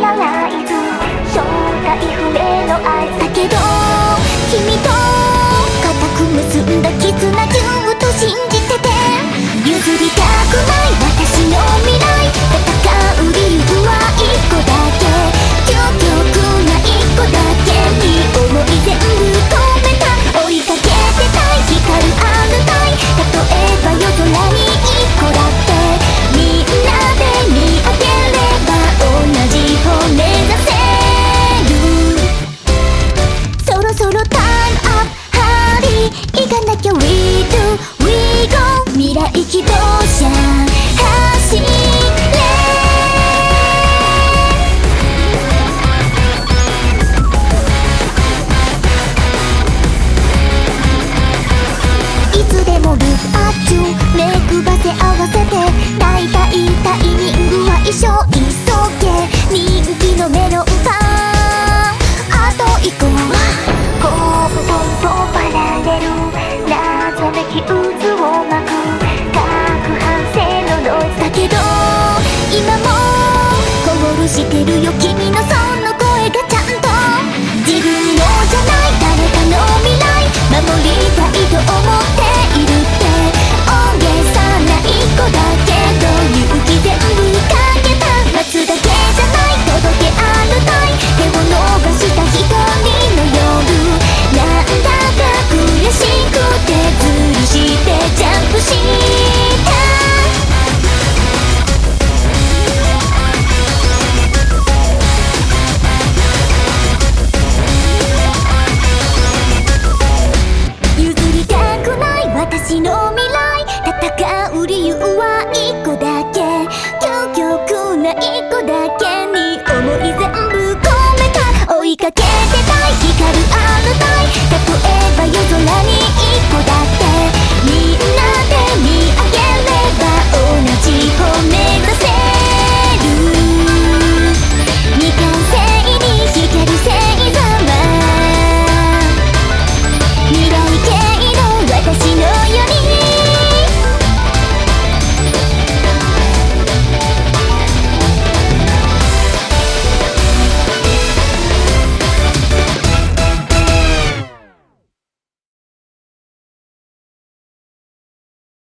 らないぞ正体不明の愛。だけど君とば合わせて大体タイミングは一生急げ人気のメロンパンあと1個はコープポンポンパラレル謎めき渦を巻く各反省のノイズだけど今もゴールしてるよ君。私の未来戦う理由は一個だけ。究極な一個だけに思い全部込めた。追いかけてた光。る